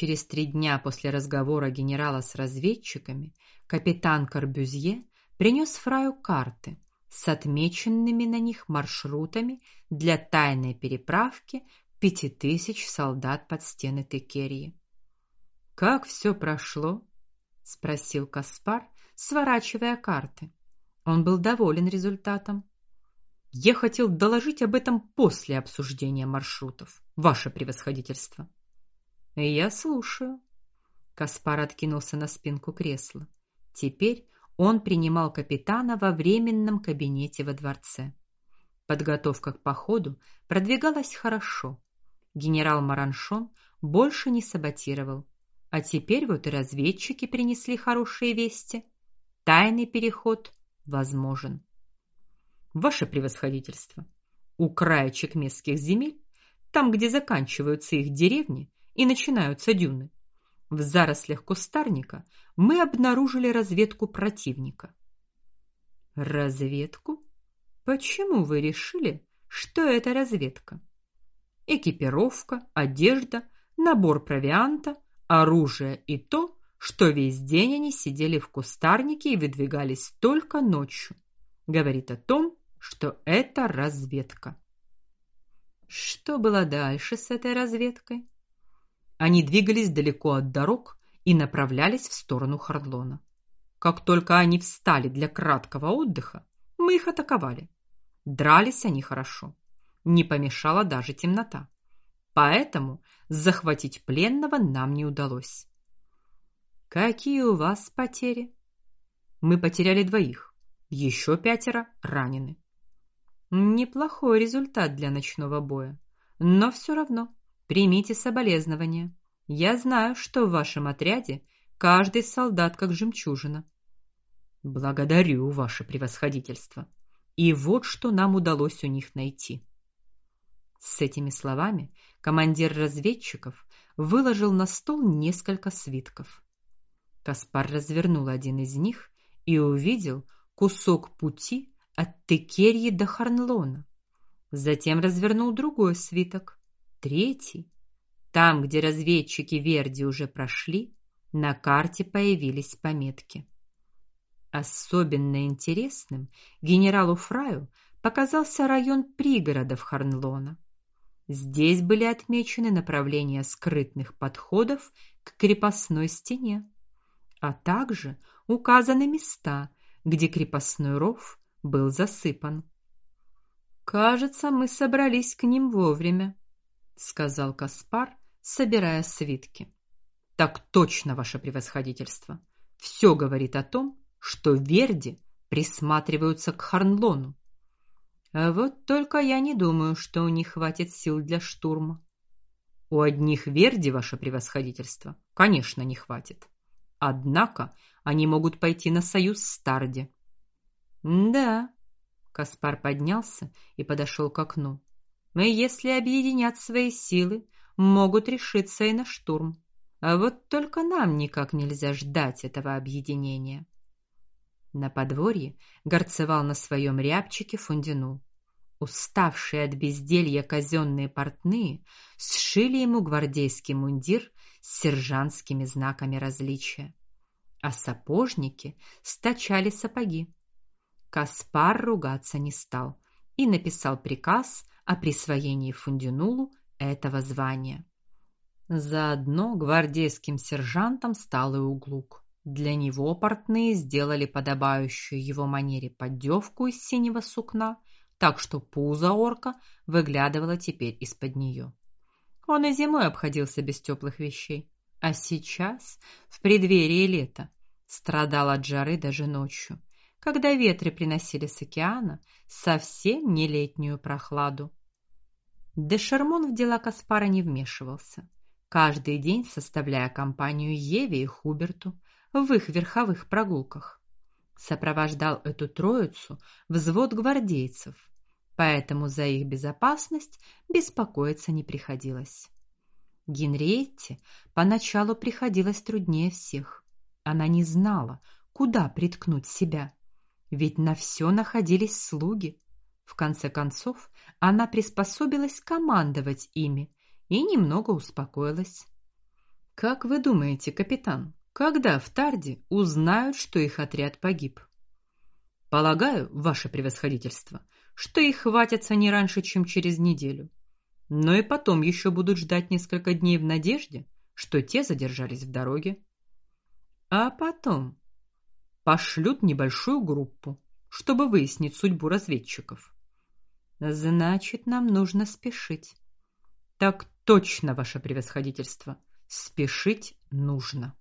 Через три дня после разговора генерала с разведчиками капитан Карбюзье принес фраю карты с отмеченными на них маршрутами для тайной переправки пяти тысяч солдат под стены Текерии. Как все прошло? спросил Каспар, сворачивая карты. Он был доволен результатом. Я хотел доложить об этом после обсуждения маршрутов, ваше превосходительство. Я слушаю. Каспар откинулся на спинку кресла. Теперь он принимал капитана во временном кабинете во дворце. Подготовка к походу продвигалась хорошо. Генерал Мараншон больше не саботировал. А теперь вот и разведчики принесли хорошие вести. Тайный переход возможен. Ваше превосходительство, у края чекмесских земель, там, где заканчиваются их деревни и начинаются дюны, в зарослях кустарника мы обнаружили разведку противника. Разведку? Почему вы решили, что это разведка? Экипировка, одежда, набор провианта, оружие и то, что весь день они сидели в кустарнике и выдвигались только ночью, говорит о том, что это разведка. Что было дальше с этой разведкой? Они двигались далеко от дорог и направлялись в сторону Хардлона. Как только они встали для краткого отдыха, мы их атаковали. Дрались они хорошо. Не помешала даже темнота. Поэтому захватить пленного нам не удалось. Какие у вас потери? Мы потеряли двоих. Еще пятеро ранены. Неплохой результат для ночного боя, но все равно примите соболезнования. Я знаю, что в вашем отряде каждый солдат как жемчужина. Благодарю, ваше превосходительство. И вот что нам удалось у них найти. С этими словами командир разведчиков выложил на стол несколько свитков. Каспар развернул один из них и увидел кусок пути от Текерии до Харнлона. Затем развернул другой свиток, третий. Там, где разведчики Верди уже прошли, на карте появились пометки. Особенно интересным генералу Фраю показался район пригородов Харнлона. Здесь были отмечены направления скрытных подходов к крепостной стене, а также указаны места, где крепостной ров был засыпан. Кажется, мы собрались к ним вовремя, сказал Каспар, собирая свитки. Так точно, ваше превосходительство. Все говорит о том, что Верди присматриваются к Харнлону. А вот только я не думаю, что у них хватит сил для штурма. У одних Верди, ваше превосходительство, конечно, не хватит. Однако они могут пойти на союз с Тарди. Да. Каспар поднялся и подошел к окну. Мы, если объединят свои силы, могут решиться и на штурм. А вот только нам никак нельзя ждать этого объединения. На подворье горцевал на своем рябчике Фундину. Уставшие от безделья казенные портные сшили ему гвардейский мундир с сержантскими знаками различия, а сапожники стачали сапоги. Каспар ругаться не стал и написал приказ о присвоении Фундинулу этого звания. Заодно гвардейским сержантом стал и Углук. Для него портные сделали подобающую его манере поддевку из синего сукна, так что пузо орка выглядывало теперь из-под нее. Он и зимой обходился без теплых вещей, а сейчас, в преддверии лета, страдал от жары даже ночью когда ветры приносили с океана совсем не летнюю прохладу. Де Шермон в дела Каспара не вмешивался, каждый день составляя компанию Еве и Хуберту в их верховых прогулках. Сопровождал эту троицу взвод гвардейцев, поэтому за их безопасность беспокоиться не приходилось. Генриетте поначалу приходилось труднее всех. Она не знала, куда приткнуть себя. Ведь на все находились слуги. В конце концов, она приспособилась командовать ими и немного успокоилась. Как вы думаете, капитан, когда в Тарде узнают, что их отряд погиб? Полагаю, ваше превосходительство, что их хватится не раньше, чем через неделю. Но и потом еще будут ждать несколько дней в надежде, что те задержались в дороге. А потом пошлют небольшую группу, чтобы выяснить судьбу разведчиков. Значит, нам нужно спешить. Так точно, ваше превосходительство. Спешить нужно.